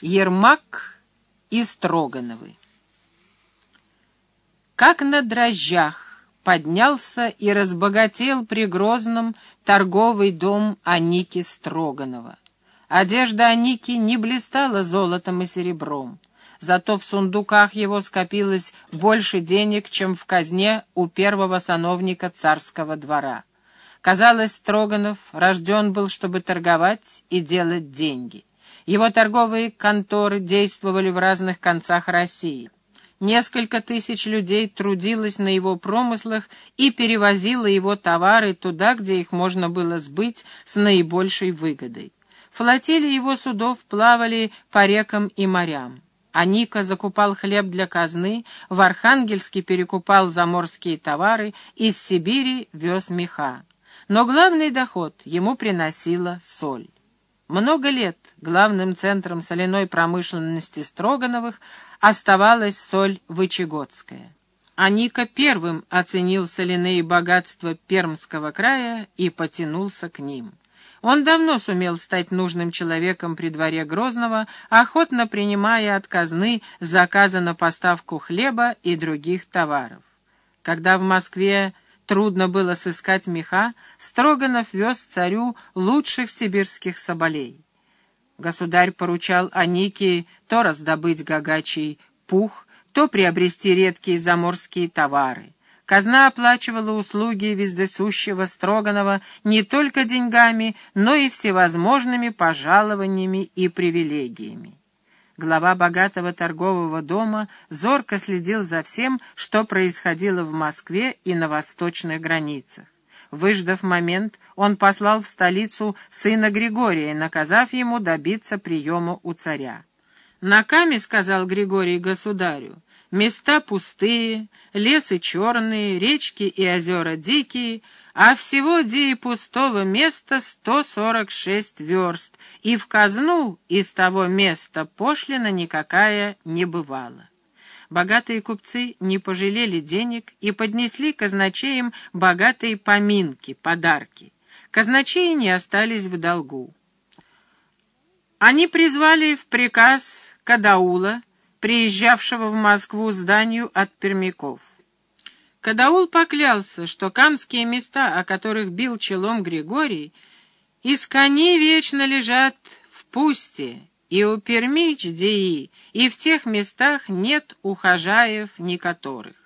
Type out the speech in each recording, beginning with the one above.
Ермак и Строгановы. Как на дрожжах поднялся и разбогател при Грозном торговый дом Аники Строганова. Одежда Аники не блистала золотом и серебром. Зато в сундуках его скопилось больше денег, чем в казне у первого сановника царского двора. Казалось, Строганов рожден был, чтобы торговать и делать деньги. Его торговые конторы действовали в разных концах России. Несколько тысяч людей трудилось на его промыслах и перевозило его товары туда, где их можно было сбыть с наибольшей выгодой. Флотилии его судов плавали по рекам и морям. Аника закупал хлеб для казны, в Архангельске перекупал заморские товары, из Сибири вез меха. Но главный доход ему приносила соль. Много лет главным центром соляной промышленности Строгановых оставалась соль Вычегодская. Аника первым оценил соляные богатства Пермского края и потянулся к ним. Он давно сумел стать нужным человеком при дворе Грозного, охотно принимая от казны заказы на поставку хлеба и других товаров. Когда в Москве трудно было сыскать меха, Строганов вез царю лучших сибирских соболей. Государь поручал Анике то раздобыть гагачий пух, то приобрести редкие заморские товары. Казна оплачивала услуги вездесущего Строганова не только деньгами, но и всевозможными пожалованиями и привилегиями. Глава богатого торгового дома зорко следил за всем, что происходило в Москве и на восточных границах. Выждав момент, он послал в столицу сына Григория, наказав ему добиться приема у царя. «Наками, — сказал Григорий государю, — места пустые, лесы черные, речки и озера дикие, а всего де и пустого места сто сорок шесть верст, и в казну из того места пошлина никакая не бывала. Богатые купцы не пожалели денег и поднесли казначеям богатые поминки, подарки. Казначеи не остались в долгу. Они призвали в приказ Кадаула, приезжавшего в Москву зданию от пермяков. Кадаул поклялся, что камские места, о которых бил челом Григорий, из коней вечно лежат в пусте, и у Пермич Деи, и в тех местах нет ухажаев никоторых.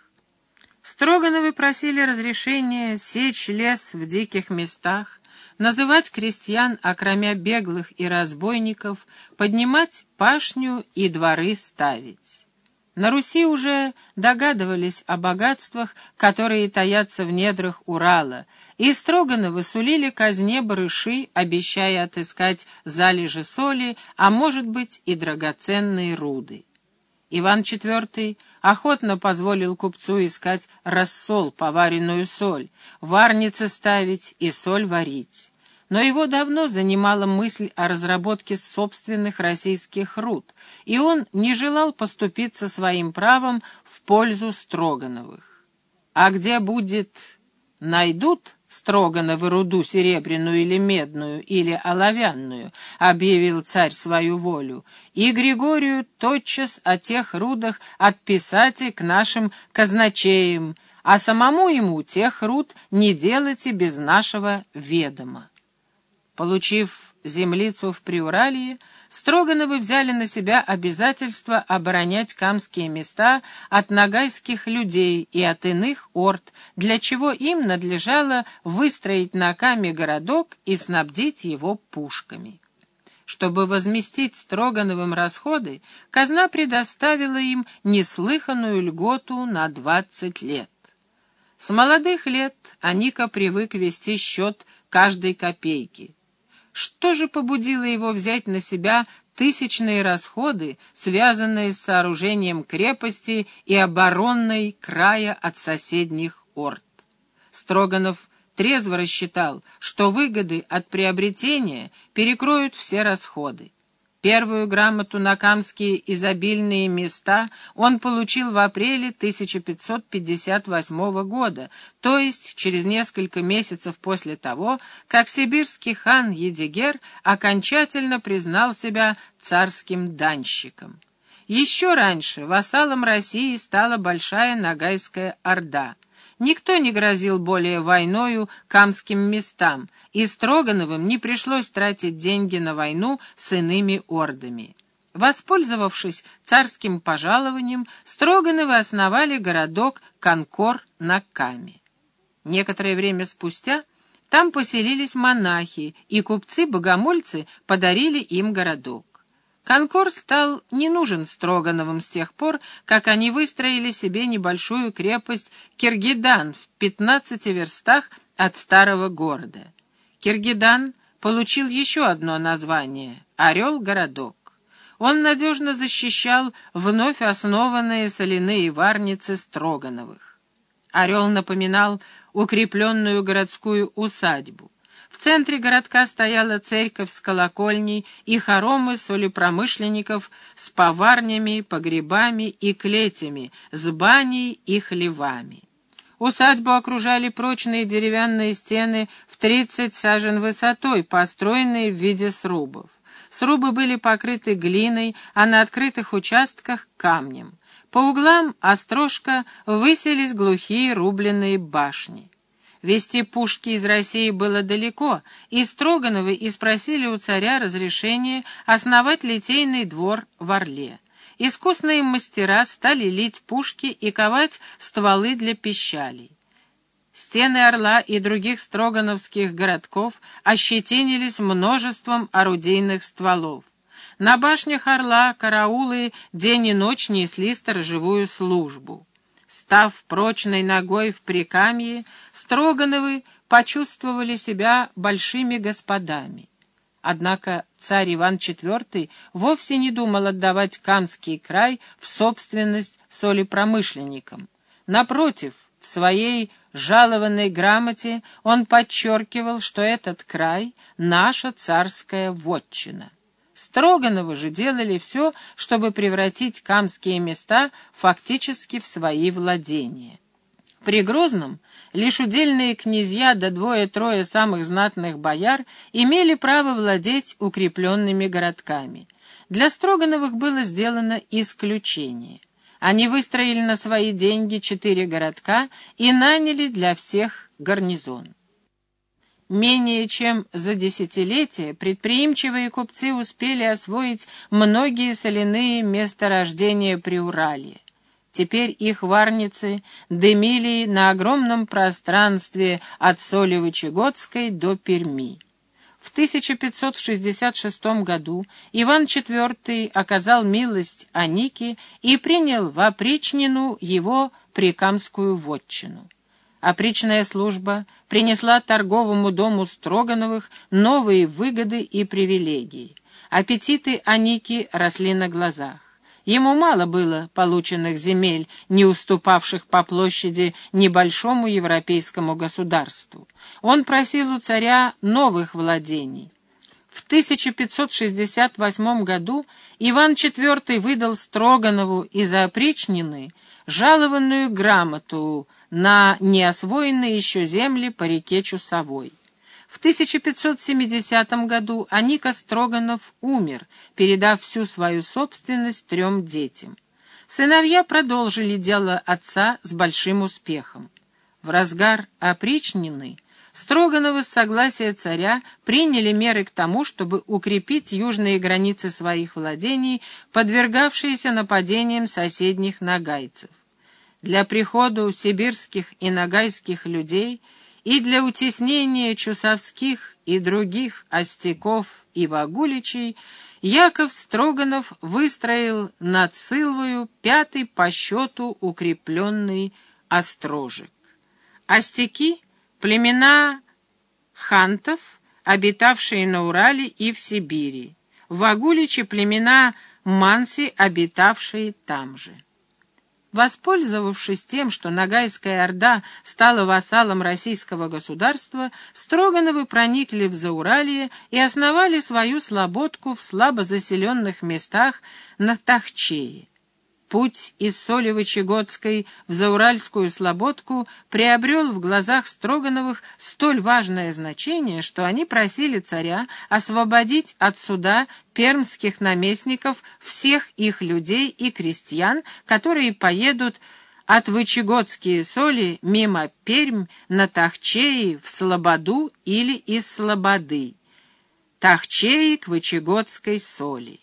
Строгановы просили разрешения сечь лес в диких местах, называть крестьян, окромя беглых и разбойников, поднимать пашню и дворы ставить. На Руси уже догадывались о богатствах, которые таятся в недрах Урала, и строгано высулили казне барыши, обещая отыскать залежи соли, а может быть и драгоценные руды. Иван IV охотно позволил купцу искать рассол, поваренную соль, варницы ставить и соль варить но его давно занимала мысль о разработке собственных российских руд, и он не желал поступиться своим правом в пользу Строгановых. А где будет «найдут» Строгановы руду серебряную или медную, или оловянную, объявил царь свою волю, и Григорию тотчас о тех рудах отписать к нашим казначеям, а самому ему тех руд не делайте без нашего ведома. Получив землицу в Приуралье, Строгановы взяли на себя обязательство оборонять камские места от нагайских людей и от иных орд, для чего им надлежало выстроить на Каме городок и снабдить его пушками. Чтобы возместить Строгановым расходы, казна предоставила им неслыханную льготу на двадцать лет. С молодых лет Аника привык вести счет каждой копейки — что же побудило его взять на себя тысячные расходы, связанные с сооружением крепости и оборонной края от соседних орд? Строганов трезво рассчитал, что выгоды от приобретения перекроют все расходы. Первую грамоту на камские изобильные места он получил в апреле 1558 года, то есть через несколько месяцев после того, как сибирский хан Едигер окончательно признал себя царским данщиком. Еще раньше вассалом России стала Большая Ногайская Орда. Никто не грозил более войною камским местам, и Строгановым не пришлось тратить деньги на войну с иными ордами. Воспользовавшись царским пожалованием, Строгановы основали городок Конкор на Каме. Некоторое время спустя там поселились монахи, и купцы-богомольцы подарили им городок. Конкор стал не нужен Строгановым с тех пор, как они выстроили себе небольшую крепость Киргидан в 15 верстах от старого города. Киргидан получил еще одно название — Орел-городок. Он надежно защищал вновь основанные соляные варницы Строгановых. Орел напоминал укрепленную городскую усадьбу. В центре городка стояла церковь с колокольней и хоромы солепромышленников с поварнями, погребами и клетями, с баней и хлевами. Усадьбу окружали прочные деревянные стены в тридцать сажен высотой, построенные в виде срубов. Срубы были покрыты глиной, а на открытых участках — камнем. По углам острожка выселись глухие рубленые башни. Вести пушки из России было далеко, и Строгановы и спросили у царя разрешения основать литейный двор в Орле. Искусные мастера стали лить пушки и ковать стволы для пищалей. Стены Орла и других строгановских городков ощетинились множеством орудийных стволов. На башнях Орла караулы день и ночь несли сторожевую службу. Став прочной ногой в прикамье, Строгановы почувствовали себя большими господами. Однако царь Иван IV вовсе не думал отдавать Камский край в собственность солепромышленникам. Напротив, в своей жалованной грамоте он подчеркивал, что этот край — наша царская вотчина. Строгановы же делали все, чтобы превратить камские места фактически в свои владения. При Грозном лишь удельные князья да двое-трое самых знатных бояр имели право владеть укрепленными городками. Для Строгановых было сделано исключение. Они выстроили на свои деньги четыре городка и наняли для всех гарнизон. Менее чем за десятилетие предприимчивые купцы успели освоить многие соляные месторождения Приуралья. Теперь их варницы дымили на огромном пространстве от Солевычегодской до Перми. В 1566 году Иван IV оказал милость Анике и принял в опричнину его прикамскую вотчину. Опричная служба принесла торговому дому Строгановых новые выгоды и привилегии. Аппетиты Аники росли на глазах. Ему мало было полученных земель, не уступавших по площади небольшому европейскому государству. Он просил у царя новых владений. В 1568 году Иван IV выдал Строганову из опричнины жалованную грамоту на неосвоенные еще земли по реке Чусовой. В 1570 году Аника Строганов умер, передав всю свою собственность трем детям. Сыновья продолжили дело отца с большим успехом. В разгар опричнины Строгановы с согласия царя приняли меры к тому, чтобы укрепить южные границы своих владений, подвергавшиеся нападениям соседних нагайцев. Для прихода сибирских и нагайских людей и для утеснения чусовских и других остяков и вагуличей Яков Строганов выстроил над Сылвою пятый по счету укрепленный острожек. Остяки — племена хантов, обитавшие на Урале и в Сибири, вагуличи — племена манси, обитавшие там же. Воспользовавшись тем, что Ногайская Орда стала вассалом российского государства, Строгановы проникли в Зауралье и основали свою слободку в слабо заселенных местах на Тахчее. Путь из Солевычегодской в Зауральскую слободку приобрел в глазах Строгановых столь важное значение, что они просили царя освободить от суда пермских наместников всех их людей и крестьян, которые поедут от Вычегодские соли мимо Пермь на Тахчеи в Слободу или из Слободы. Тахчеи к Вычегодской соли.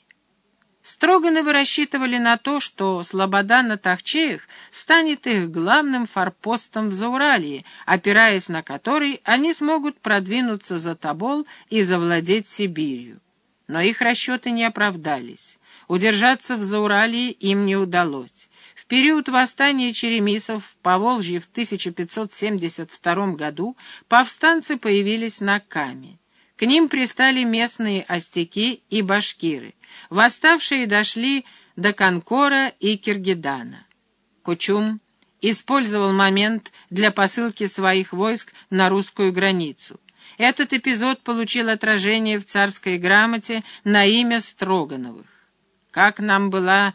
Строгановы рассчитывали на то, что Слобода на Тахчеях станет их главным форпостом в Зауралье, опираясь на который они смогут продвинуться за Тобол и завладеть Сибирью. Но их расчеты не оправдались. Удержаться в Зауралье им не удалось. В период восстания черемисов в Поволжье в 1572 году повстанцы появились на Каме. К ним пристали местные остяки и башкиры. Восставшие дошли до Конкора и Киргидана. Кучум использовал момент для посылки своих войск на русскую границу. Этот эпизод получил отражение в царской грамоте на имя Строгановых. Как нам была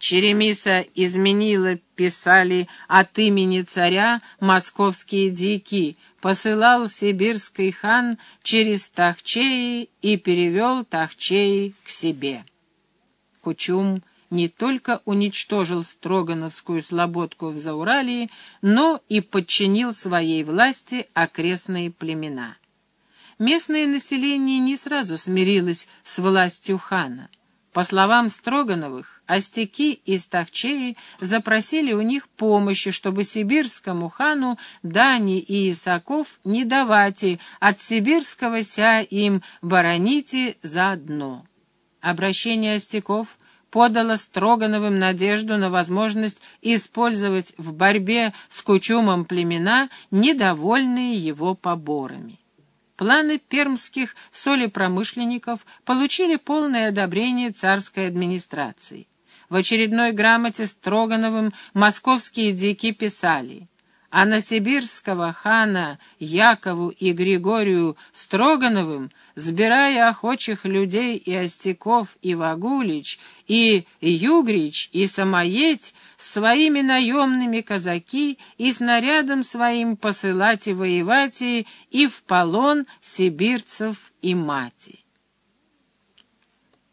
Черемиса изменила, писали от имени царя московские дики, посылал сибирский хан через Тахчеи и перевел Тахчеи к себе. Кучум не только уничтожил Строгановскую слободку в Зауралии, но и подчинил своей власти окрестные племена. Местное население не сразу смирилось с властью хана. По словам Строгановых, остяки из Тахчеи запросили у них помощи, чтобы сибирскому хану Дани и Исаков не давайте от сибирского ся им бароните заодно. Обращение остяков подало Строгановым надежду на возможность использовать в борьбе с Кучумом племена, недовольные его поборами. Планы пермских солепромышленников получили полное одобрение царской администрации. В очередной грамоте Строгановым московские дики писали а на сибирского хана Якову и Григорию Строгановым, сбирая охочих людей и остяков, и Вагулич, и Югрич, и Самоедь, своими наемными казаки и снарядом своим посылать и воевать и, и в полон сибирцев и мати.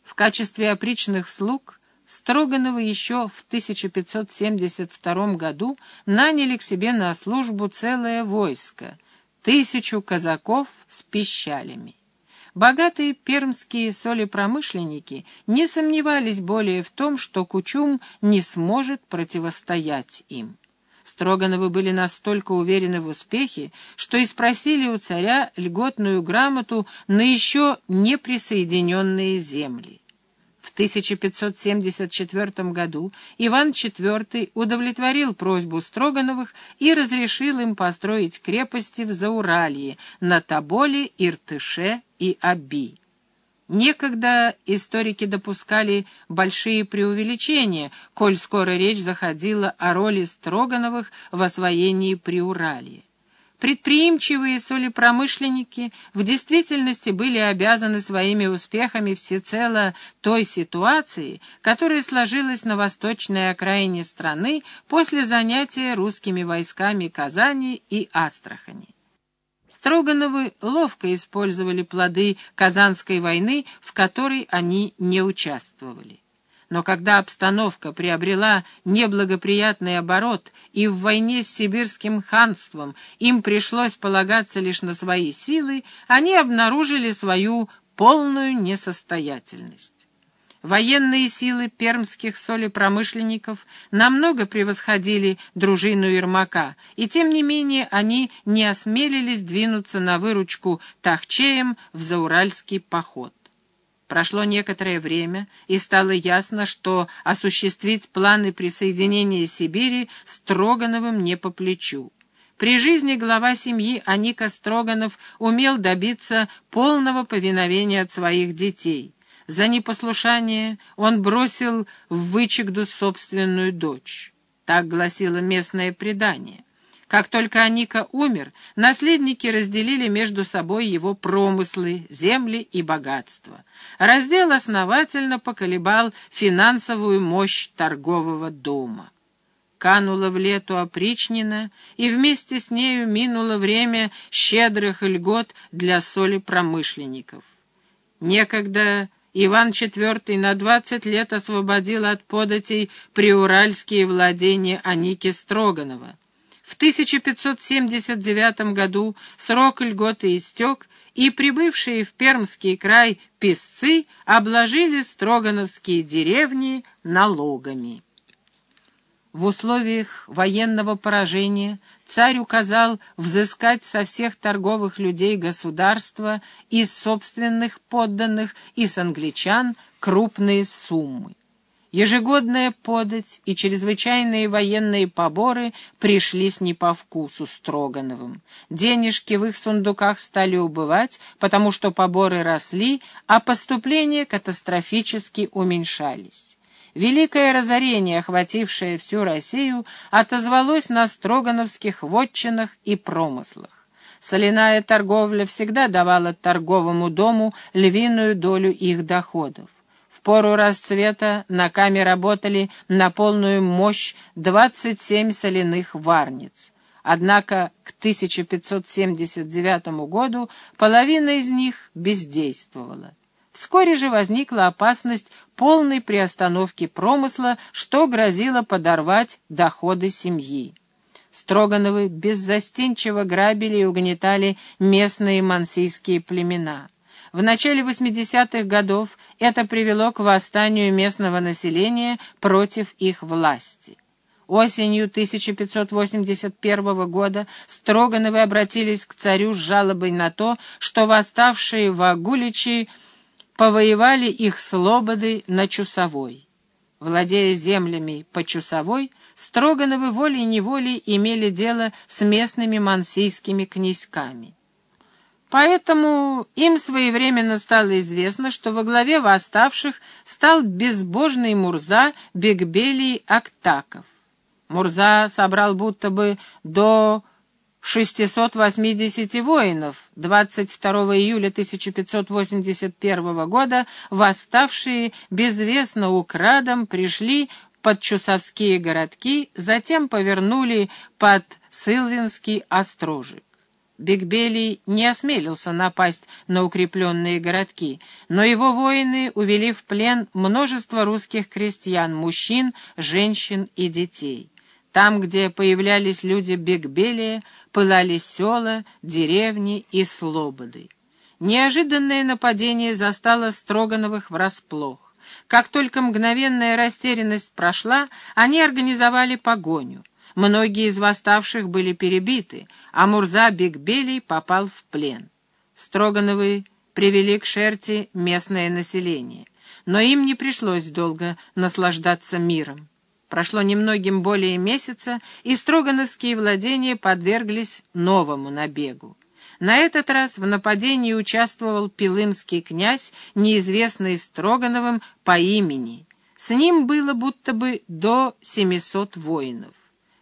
В качестве опричных слуг Строгановы еще в 1572 году наняли к себе на службу целое войско, тысячу казаков с пищалями. Богатые пермские солепромышленники не сомневались более в том, что Кучум не сможет противостоять им. Строгановы были настолько уверены в успехе, что и спросили у царя льготную грамоту на еще не присоединенные земли. В 1574 году Иван IV удовлетворил просьбу Строгановых и разрешил им построить крепости в Зауралье, на Тоболе, Иртыше и Аби. Некогда историки допускали большие преувеличения, коль скоро речь заходила о роли Строгановых в освоении Приуралья. Предприимчивые солепромышленники в действительности были обязаны своими успехами всецело той ситуации, которая сложилась на восточной окраине страны после занятия русскими войсками Казани и Астрахани. Строгановы ловко использовали плоды Казанской войны, в которой они не участвовали. Но когда обстановка приобрела неблагоприятный оборот, и в войне с сибирским ханством им пришлось полагаться лишь на свои силы, они обнаружили свою полную несостоятельность. Военные силы пермских солепромышленников намного превосходили дружину Ермака, и тем не менее они не осмелились двинуться на выручку Тахчеям в Зауральский поход. Прошло некоторое время, и стало ясно, что осуществить планы присоединения Сибири Строгановым не по плечу. При жизни глава семьи Аника Строганов умел добиться полного повиновения от своих детей. За непослушание он бросил в вычегду собственную дочь. Так гласило местное предание. Как только Аника умер, наследники разделили между собой его промыслы, земли и богатство. Раздел основательно поколебал финансовую мощь торгового дома. Канула в лету опричнина, и вместе с нею минуло время щедрых льгот для соли промышленников. Некогда Иван IV на двадцать лет освободил от податей приуральские владения Аники Строганова. В 1579 году срок льготы истек, и прибывшие в Пермский край песцы обложили строгановские деревни налогами. В условиях военного поражения царь указал взыскать со всех торговых людей государства из собственных подданных и с англичан крупные суммы. Ежегодная подать и чрезвычайные военные поборы пришлись не по вкусу Строгановым. Денежки в их сундуках стали убывать, потому что поборы росли, а поступления катастрофически уменьшались. Великое разорение, охватившее всю Россию, отозвалось на строгановских вотчинах и промыслах. Соляная торговля всегда давала торговому дому львиную долю их доходов пору расцвета на каме работали на полную мощь 27 соляных варниц. Однако к 1579 году половина из них бездействовала. Вскоре же возникла опасность полной приостановки промысла, что грозило подорвать доходы семьи. Строгановы беззастенчиво грабили и угнетали местные мансийские племена. В начале 80-х годов это привело к восстанию местного населения против их власти. Осенью 1581 года Строгановы обратились к царю с жалобой на то, что восставшие вагуличи повоевали их слободы на Чусовой. Владея землями по Чусовой, Строгановы волей-неволей имели дело с местными мансийскими князьками. Поэтому им своевременно стало известно, что во главе восставших стал безбожный Мурза Бекбелий Актаков. Мурза собрал будто бы до 680 воинов 22 июля 1581 года восставшие безвестно украдом пришли под Чусовские городки, затем повернули под Сылвинский острожек. Бигбелий не осмелился напасть на укрепленные городки, но его воины увели в плен множество русских крестьян, мужчин, женщин и детей. Там, где появлялись люди Бигбелия, пылали села, деревни и слободы. Неожиданное нападение застало Строгановых врасплох. Как только мгновенная растерянность прошла, они организовали погоню. Многие из восставших были перебиты, а Мурза Бекбелий попал в плен. Строгановы привели к Шерти местное население, но им не пришлось долго наслаждаться миром. Прошло немногим более месяца, и строгановские владения подверглись новому набегу. На этот раз в нападении участвовал пилымский князь, неизвестный Строгановым по имени. С ним было будто бы до 700 воинов.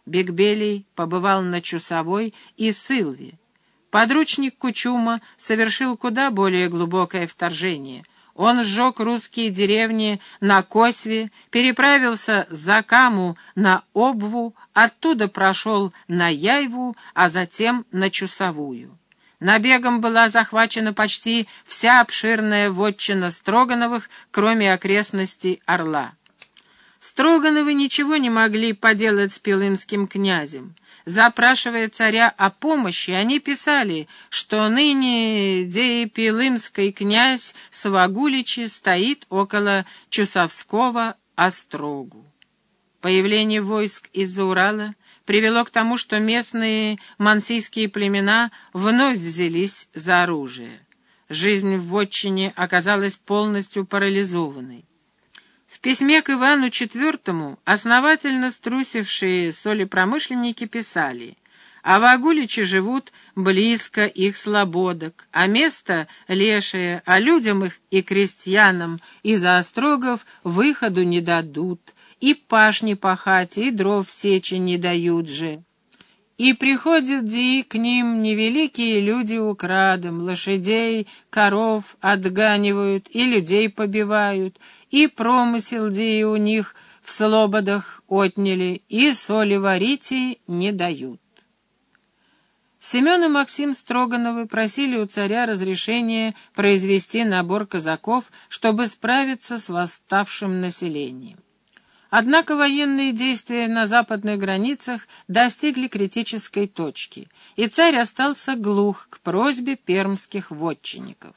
Бекбелий побывал на Чусовой и Сылве. Подручник Кучума совершил куда более глубокое вторжение. Он сжег русские деревни на Косве, переправился за Каму на Обву, оттуда прошел на Яйву, а затем на Чусовую. Набегом была захвачена почти вся обширная вотчина Строгановых, кроме окрестностей Орла. Строгановы ничего не могли поделать с пилымским князем. Запрашивая царя о помощи, они писали, что ныне Деепилымский князь Свагуличи стоит около Чусовского острогу. Появление войск из-за Урала привело к тому, что местные мансийские племена вновь взялись за оружие. Жизнь в вотчине оказалась полностью парализованной. В письме к Ивану IV основательно струсившие солепромышленники писали а вагуличи живут близко их слободок, а место лешее, а людям их и крестьянам из-за острогов выходу не дадут, и пашни пахать, и дров сечи не дают же. И приходят ди к ним невеликие люди украдом, лошадей, коров отганивают, и людей побивают, и промысел ди у них в слободах отняли, и соли варите не дают. Семен и Максим Строгановы просили у царя разрешения произвести набор казаков, чтобы справиться с восставшим населением. Однако военные действия на западных границах достигли критической точки, и царь остался глух к просьбе пермских вотчинников.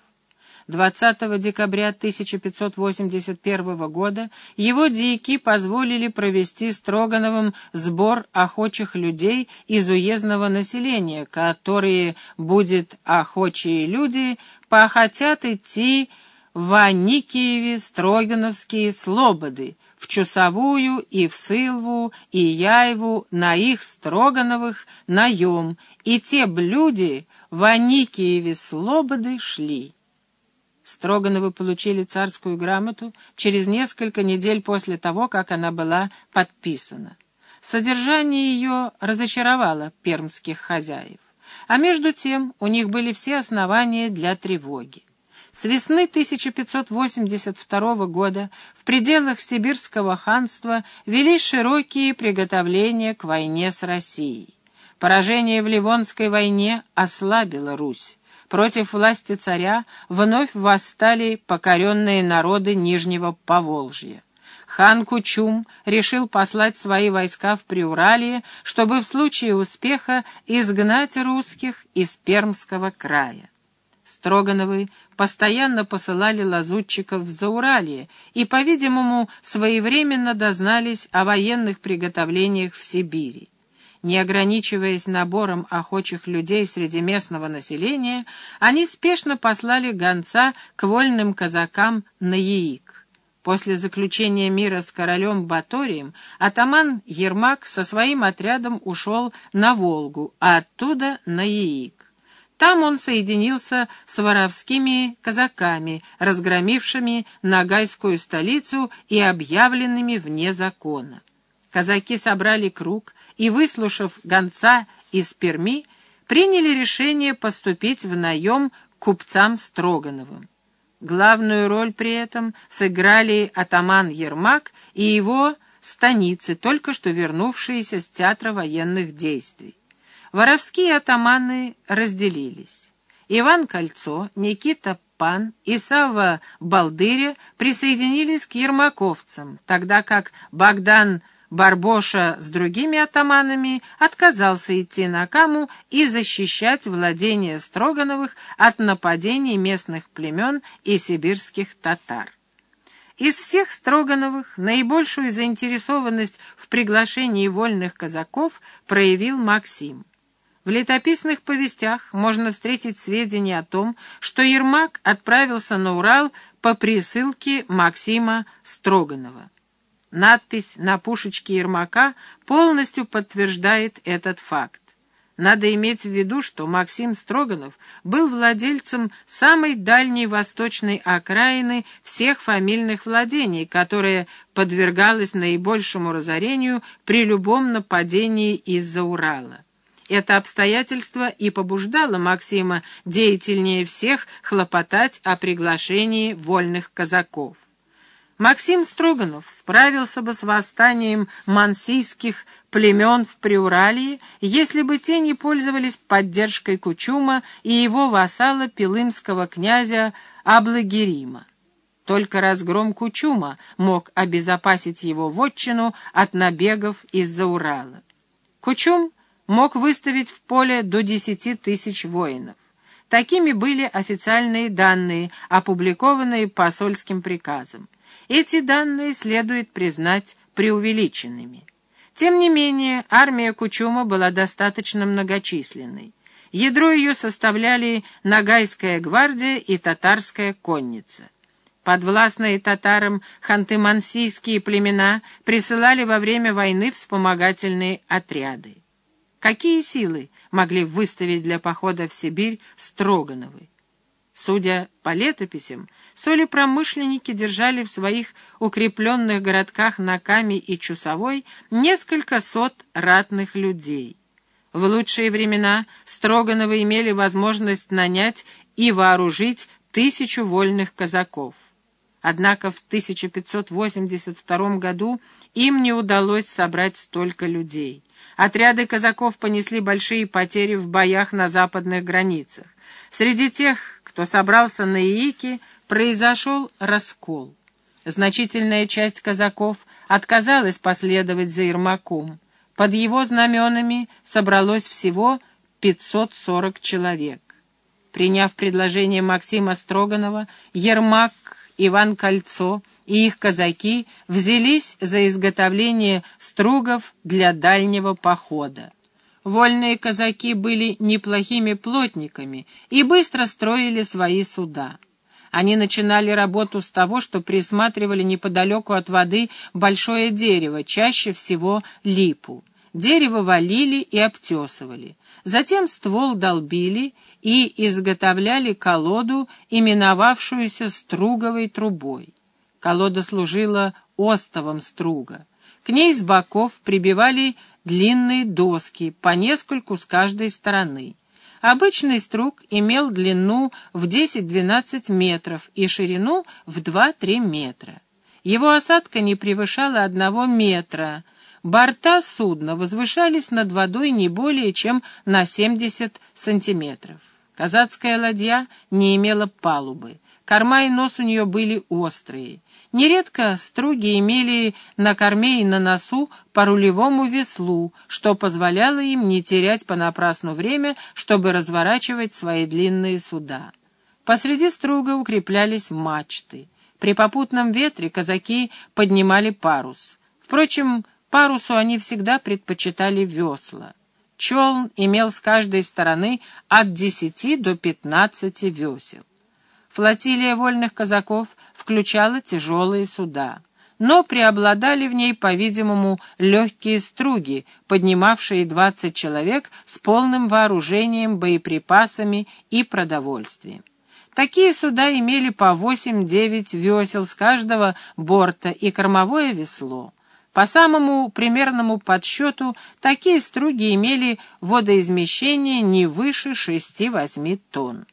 20 декабря 1581 года его дьяки позволили провести Строгановым сбор охочих людей из уездного населения, которые, будет охочие люди, похотят идти в Аникиеве Строгановские слободы, в Чусовую и в Сылву и Яеву на их Строгановых наем, и те блюди в Аникиеве слободы шли. Строгановы получили царскую грамоту через несколько недель после того, как она была подписана. Содержание ее разочаровало пермских хозяев. А между тем у них были все основания для тревоги. С весны 1582 года в пределах Сибирского ханства велись широкие приготовления к войне с Россией. Поражение в Ливонской войне ослабило Русь. Против власти царя вновь восстали покоренные народы Нижнего Поволжья. Хан Кучум решил послать свои войска в Приуралье, чтобы в случае успеха изгнать русских из Пермского края. Строгановы постоянно посылали лазутчиков в Зауралье и, по-видимому, своевременно дознались о военных приготовлениях в Сибири. Не ограничиваясь набором охочих людей среди местного населения, они спешно послали гонца к вольным казакам на Яик. После заключения мира с королем Баторием атаман Ермак со своим отрядом ушел на Волгу, а оттуда на Яик. Там он соединился с воровскими казаками, разгромившими Ногайскую столицу и объявленными вне закона. Казаки собрали круг и, выслушав гонца из Перми, приняли решение поступить в наем купцам Строгановым. Главную роль при этом сыграли атаман Ермак и его станицы, только что вернувшиеся с театра военных действий. Воровские атаманы разделились. Иван Кольцо, Никита Пан и Савва Балдыря присоединились к ермаковцам, тогда как Богдан Барбоша с другими атаманами отказался идти на Каму и защищать владения Строгановых от нападений местных племен и сибирских татар. Из всех Строгановых наибольшую заинтересованность в приглашении вольных казаков проявил Максим. В летописных повестях можно встретить сведения о том, что Ермак отправился на Урал по присылке Максима Строганова. Надпись на пушечке Ермака полностью подтверждает этот факт. Надо иметь в виду, что Максим Строганов был владельцем самой дальней восточной окраины всех фамильных владений, которая подвергалась наибольшему разорению при любом нападении из-за Урала. Это обстоятельство и побуждало Максима деятельнее всех хлопотать о приглашении вольных казаков. Максим Строганов справился бы с восстанием мансийских племен в Приуралье, если бы те не пользовались поддержкой Кучума и его вассала пилымского князя Аблагерима. Только разгром Кучума мог обезопасить его вотчину от набегов из-за Урала. Кучум мог выставить в поле до 10 тысяч воинов. Такими были официальные данные, опубликованные посольским приказом. Эти данные следует признать преувеличенными. Тем не менее, армия Кучума была достаточно многочисленной. Ядро ее составляли Ногайская гвардия и татарская конница. Подвластные татарам ханты-мансийские племена присылали во время войны вспомогательные отряды. Какие силы могли выставить для похода в Сибирь Строгановы? Судя по летописям, соли-промышленники держали в своих укрепленных городках Наками и Чусовой несколько сот ратных людей. В лучшие времена Строгановы имели возможность нанять и вооружить тысячу вольных казаков. Однако в 1582 году им не удалось собрать столько людей. Отряды казаков понесли большие потери в боях на западных границах. Среди тех, кто собрался на Иике, произошел раскол. Значительная часть казаков отказалась последовать за Ермаком. Под его знаменами собралось всего 540 человек. Приняв предложение Максима Строганова, Ермак, Иван Кольцо и их казаки взялись за изготовление стругов для дальнего похода. Вольные казаки были неплохими плотниками и быстро строили свои суда. Они начинали работу с того, что присматривали неподалеку от воды большое дерево, чаще всего липу. Дерево валили и обтесывали. Затем ствол долбили и изготовляли колоду, именовавшуюся струговой трубой. Колода служила остовом струга. К ней с боков прибивали длинные доски, по нескольку с каждой стороны. Обычный струг имел длину в 10-12 метров и ширину в 2-3 метра. Его осадка не превышала одного метра. Борта судна возвышались над водой не более чем на 70 сантиметров. Казацкая ладья не имела палубы. Корма и нос у нее были острые. Нередко струги имели на корме и на носу по рулевому веслу, что позволяло им не терять понапрасну время, чтобы разворачивать свои длинные суда. Посреди струга укреплялись мачты. При попутном ветре казаки поднимали парус. Впрочем, парусу они всегда предпочитали весла. Челн имел с каждой стороны от десяти до пятнадцати весел. Флотилия вольных казаков включала тяжелые суда, но преобладали в ней, по-видимому, легкие струги, поднимавшие двадцать человек с полным вооружением, боеприпасами и продовольствием. Такие суда имели по восемь-девять весел с каждого борта и кормовое весло. По самому примерному подсчету, такие струги имели водоизмещение не выше шести-восьми тонн.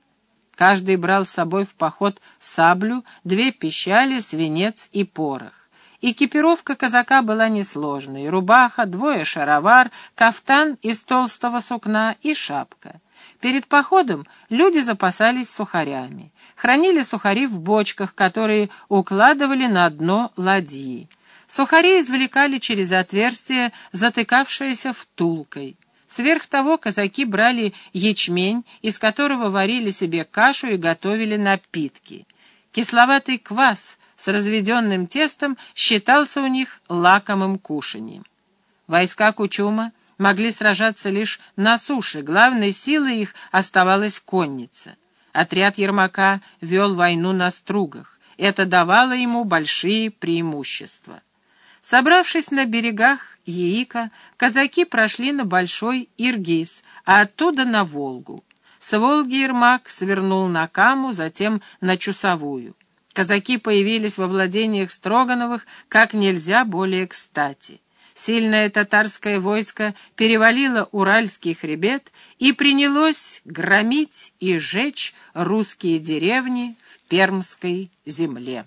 Каждый брал с собой в поход саблю, две пищали, свинец и порох. Экипировка казака была несложной. Рубаха, двое шаровар, кафтан из толстого сукна и шапка. Перед походом люди запасались сухарями. Хранили сухари в бочках, которые укладывали на дно ладьи. Сухари извлекали через отверстие, затыкавшееся втулкой. Сверх того казаки брали ячмень, из которого варили себе кашу и готовили напитки. Кисловатый квас с разведенным тестом считался у них лакомым кушанием. Войска Кучума могли сражаться лишь на суше, главной силой их оставалась конница. Отряд Ермака вел войну на стругах. Это давало ему большие преимущества. Собравшись на берегах Яика, казаки прошли на Большой Иргиз, а оттуда на Волгу. С Волги Ермак свернул на Каму, затем на Чусовую. Казаки появились во владениях Строгановых как нельзя более кстати. Сильное татарское войско перевалило Уральский хребет и принялось громить и жечь русские деревни в Пермской земле.